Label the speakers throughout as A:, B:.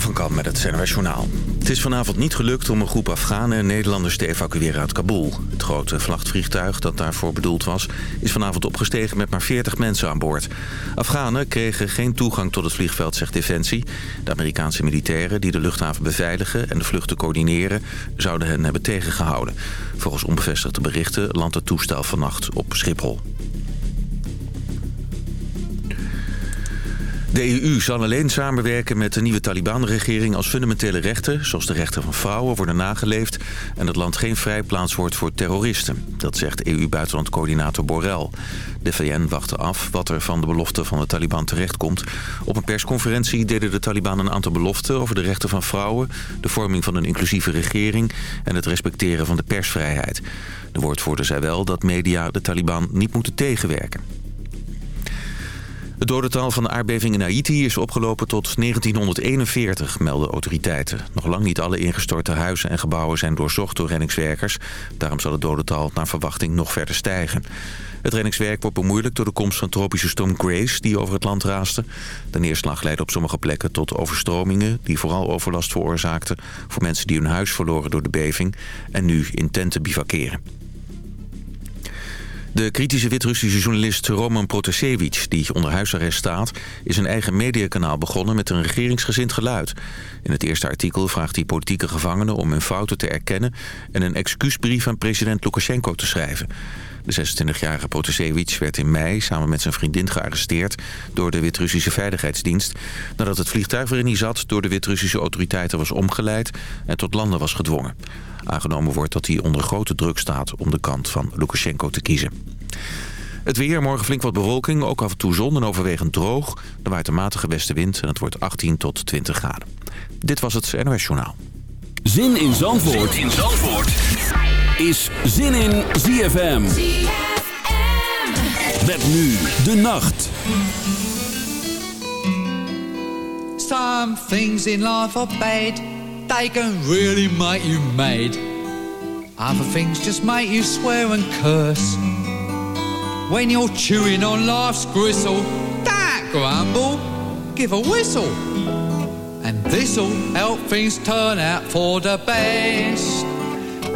A: Van met het Journaal. Het is vanavond niet gelukt om een groep Afghanen en Nederlanders te evacueren uit Kabul. Het grote vrachtvliegtuig dat daarvoor bedoeld was... is vanavond opgestegen met maar 40 mensen aan boord. Afghanen kregen geen toegang tot het vliegveld, zegt Defensie. De Amerikaanse militairen die de luchthaven beveiligen en de vluchten coördineren... zouden hen hebben tegengehouden. Volgens onbevestigde berichten landt het toestel vannacht op Schiphol. De EU zal alleen samenwerken met de nieuwe Taliban-regering als fundamentele rechten, zoals de rechten van vrouwen, worden nageleefd en het land geen vrijplaats wordt voor terroristen. Dat zegt EU-buitenlandcoördinator Borrell. De VN wachtte af wat er van de belofte van de Taliban terechtkomt. Op een persconferentie deden de Taliban een aantal beloften over de rechten van vrouwen, de vorming van een inclusieve regering en het respecteren van de persvrijheid. De woordvoerder zei wel dat media de Taliban niet moeten tegenwerken. Het dodental van de aardbeving in Haiti is opgelopen tot 1941, melden autoriteiten. Nog lang niet alle ingestorte huizen en gebouwen zijn doorzocht door reddingswerkers. Daarom zal het dodental naar verwachting nog verder stijgen. Het reddingswerk wordt bemoeilijkt door de komst van tropische storm Grace die over het land raaste. De neerslag leidde op sommige plekken tot overstromingen die vooral overlast veroorzaakten voor mensen die hun huis verloren door de beving en nu in tenten bivakeren. De kritische Wit-Russische journalist Roman Protasevich, die onder huisarrest staat... is een eigen mediakanaal begonnen met een regeringsgezind geluid. In het eerste artikel vraagt hij politieke gevangenen om hun fouten te erkennen... en een excuusbrief aan president Lukashenko te schrijven. De 26-jarige Protasevich werd in mei samen met zijn vriendin gearresteerd... door de Wit-Russische Veiligheidsdienst... nadat het vliegtuig waarin hij zat door de Wit-Russische autoriteiten was omgeleid... en tot landen was gedwongen. Aangenomen wordt dat hij onder grote druk staat om de kant van Lukashenko te kiezen. Het weer, morgen flink wat bewolking, ook af en toe zon en overwegend droog. Er waait een matige westenwind en het wordt 18 tot 20 graden. Dit was het NOS Journaal.
B: Zin in Zandvoort, zin in Zandvoort. Is Zin in ZFM. ZFM. Met nu de nacht.
C: Some things in life are bad. they can really make you mad. Other things just make you swear and curse. When you're chewing on life's gristle, don't grumble, give a whistle. And this'll help things turn out for the best.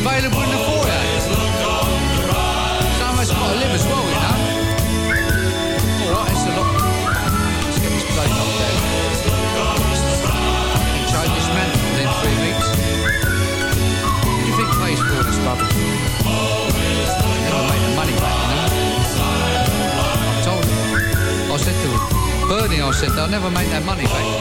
D: available in the foyer. Somewhere's got to live as well, you know. Alright, it's a lot. Let's get this place up there. This man within three weeks. What do you think pays for all this rubbish? Never made the money back, you know. I told him. I said to him, Bernie, I said, they'll never make that money back.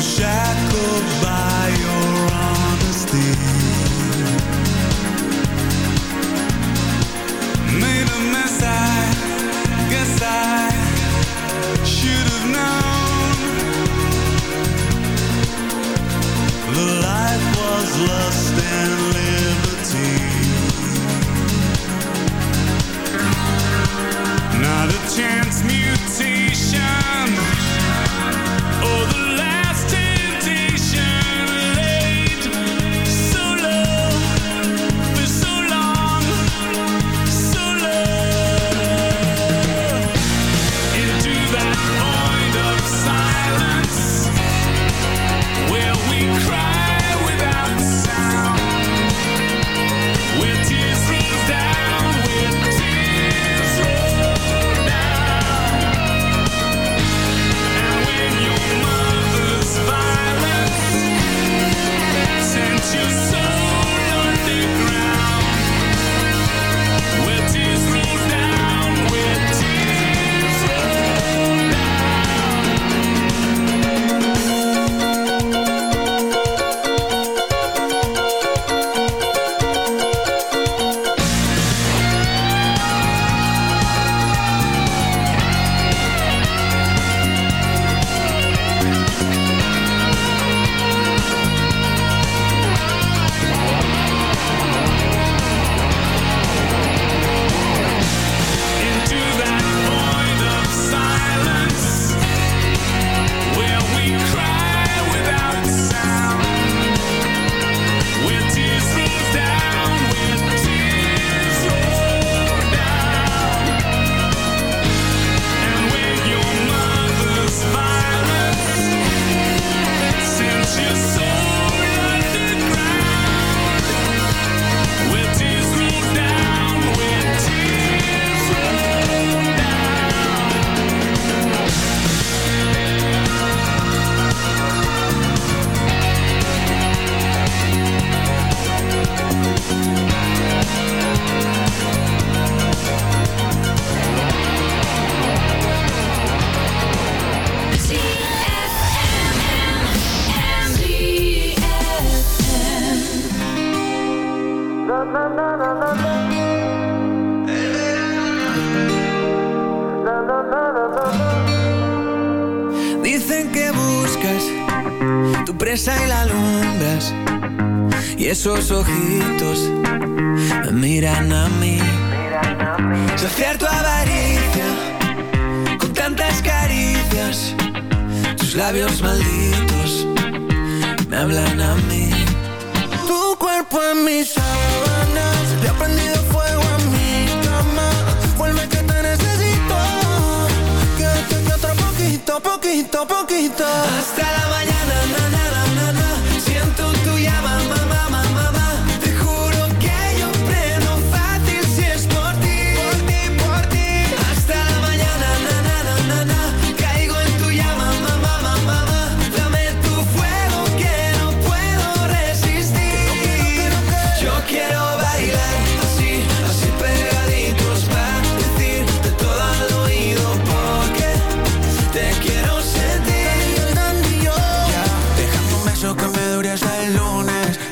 E: shackled by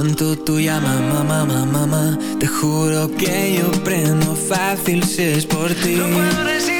E: siento tuya, mamá, mamá, mamá. Te juro que yo prendo fácil si es por ti. No puedo.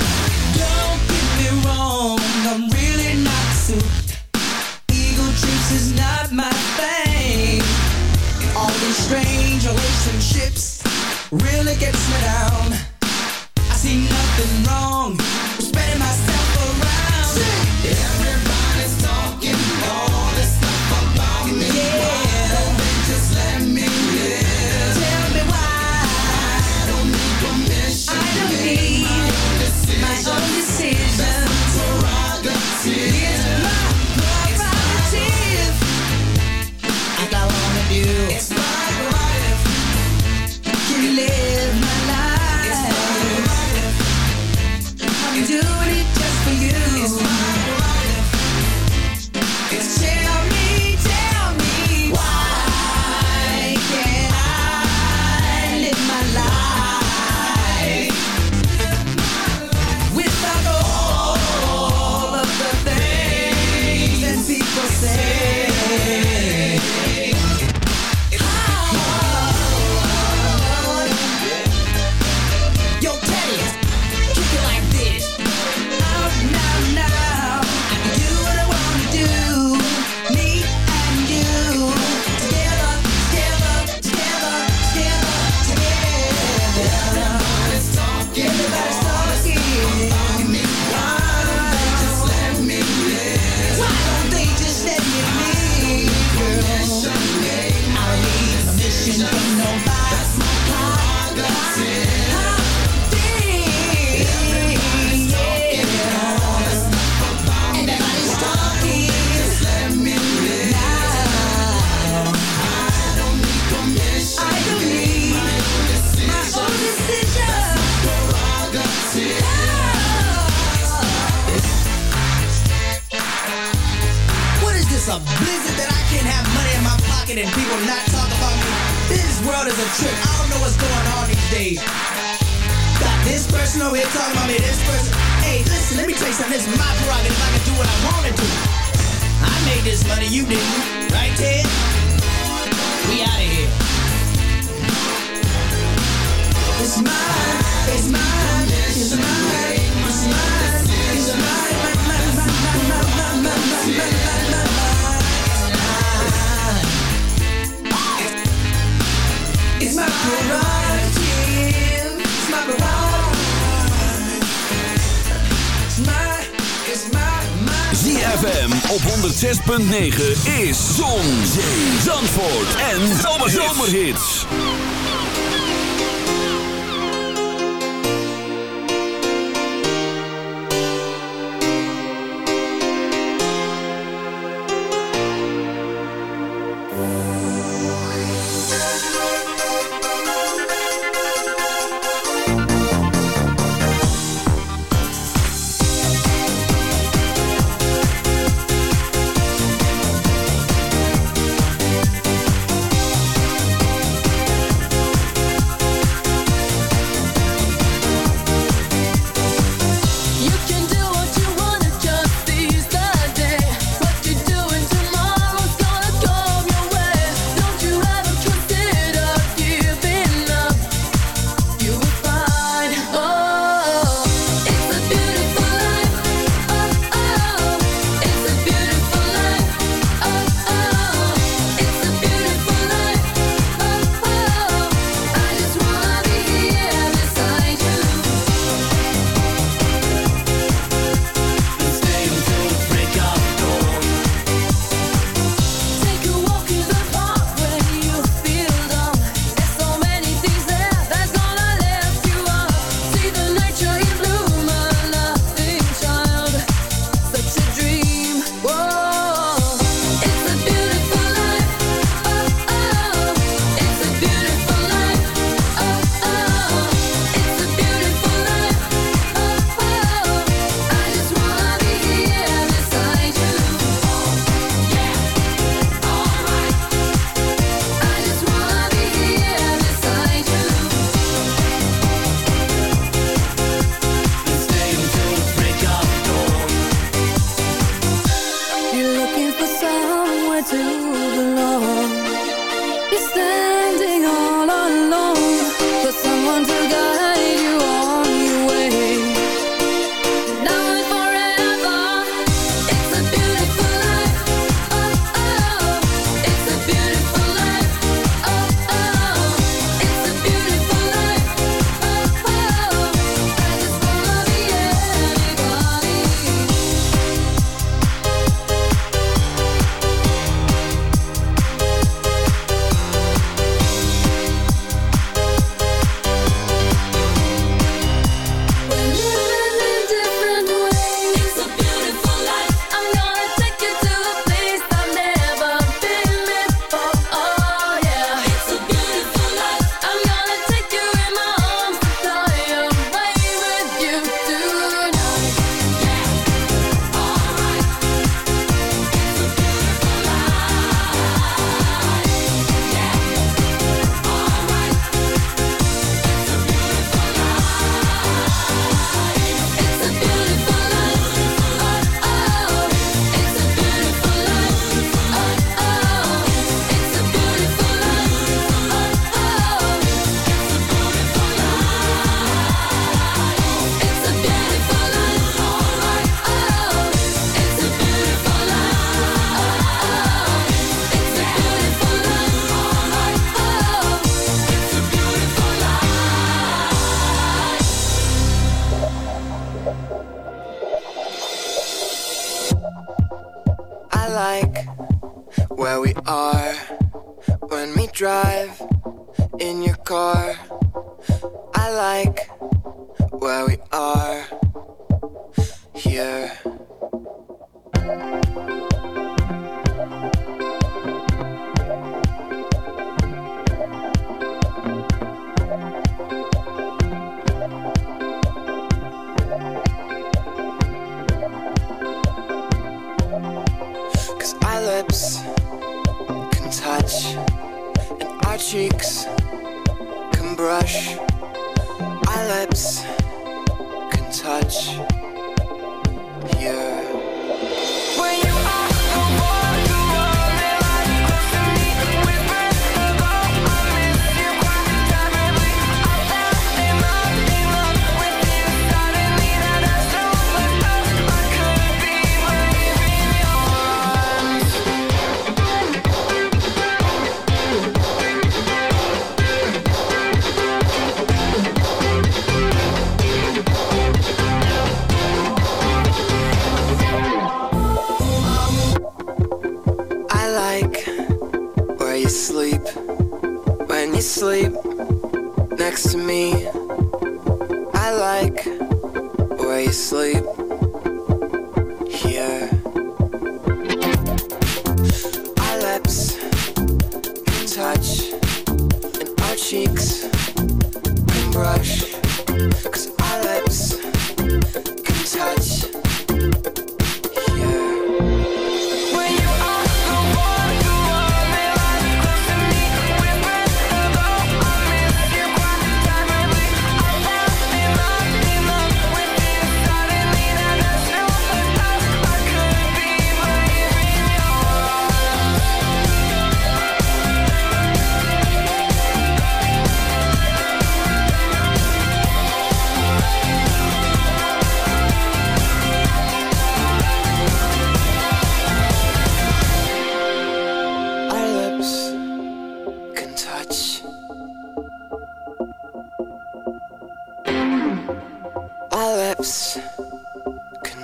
F: Our cheeks can brush, our lips can touch here. next to me. I like where you sleep.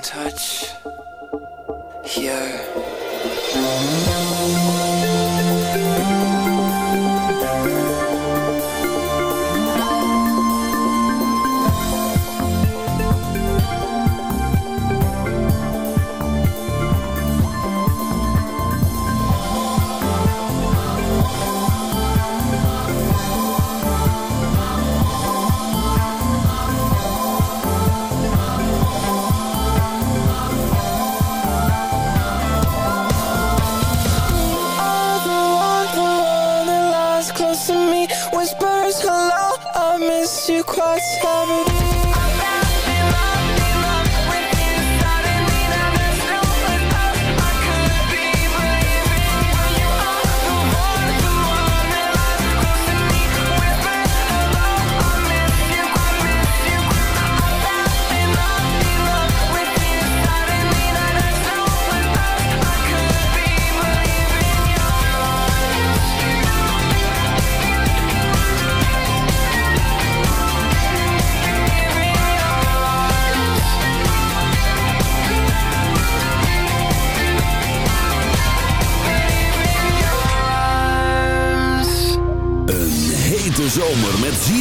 F: touch here.
B: It's everything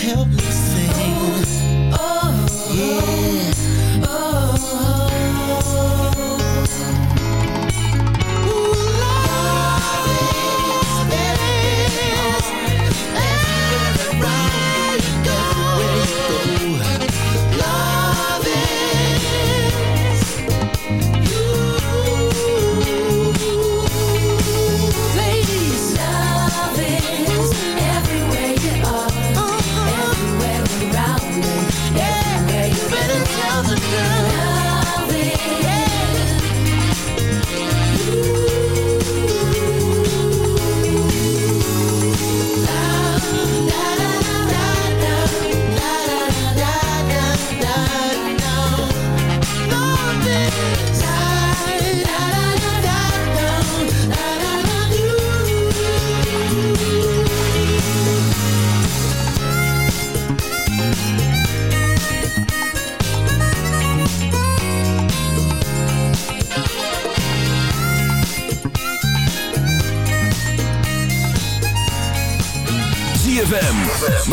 G: help me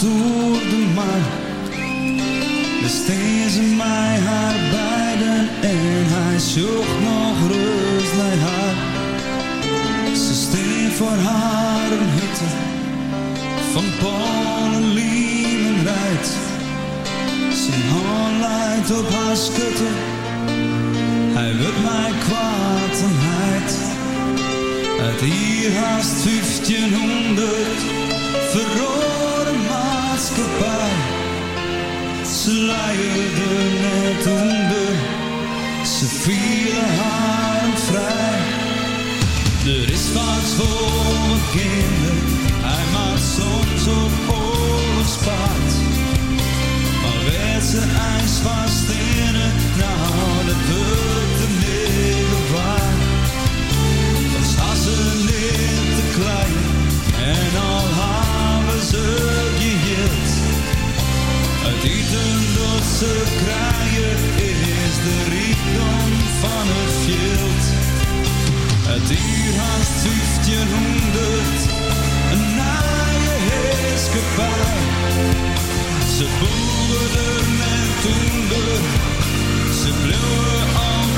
H: door de maan. Besteed ze mij haar beiden en hij zocht nog rust naar haar. Ze steen voor haar een hutte van Polen, Liemen rijdt. Zijn hand leidt op haar schutte, hij wil mij kwaad en. Uit hier haast 1500 verrode maatschappij. Ze leierden net onder, ze vielen haar vrij. Er is vaak voor mijn kinderen, hij maakt soms op oorlogspaard. Maar werd ze ijs vast in het, nou dat de middel waar. Dan staan ze niet te klein en al geheeld. Eten dat ze krijgen is de rijkdom van het veld. Het uur haast 1500, een naaie heerskepaar. Ze boeren en toender, ze bleven altijd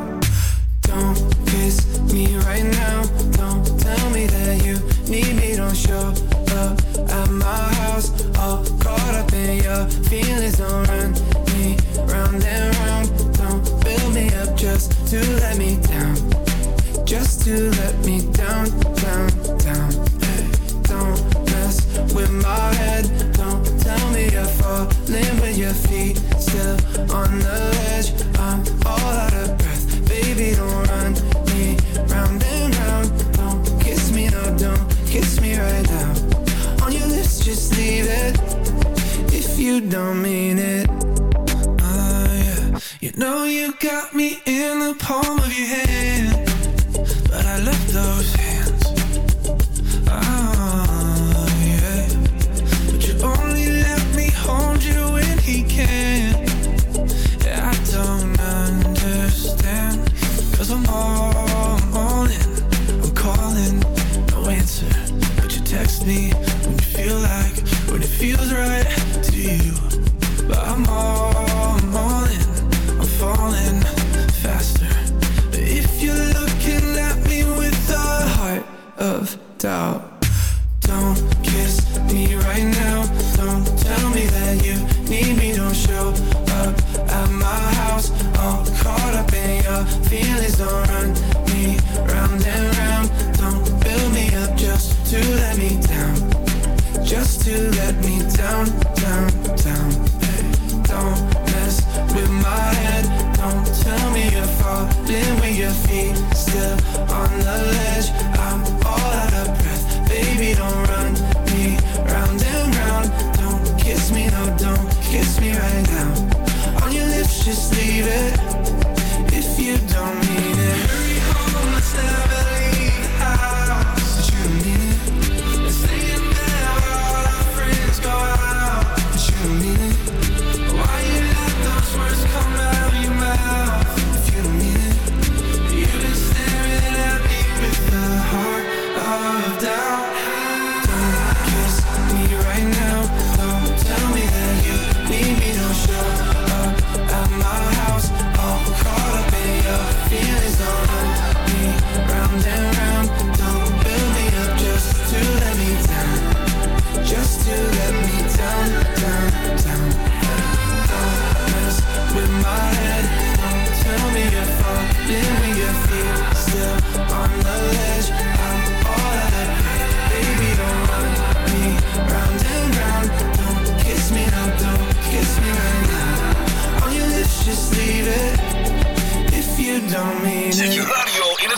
I: Know you lost, all caught up in your feelings. Don't run me round and round. Don't build me up just to let me down. Just to let me down, down, down. Hey, don't mess with my head. Don't tell me you're falling with your feet still on the ledge. I'm all out of breath, baby. Don't run me round and round. Don't kiss me, no, don't kiss me right just leave it. If you don't need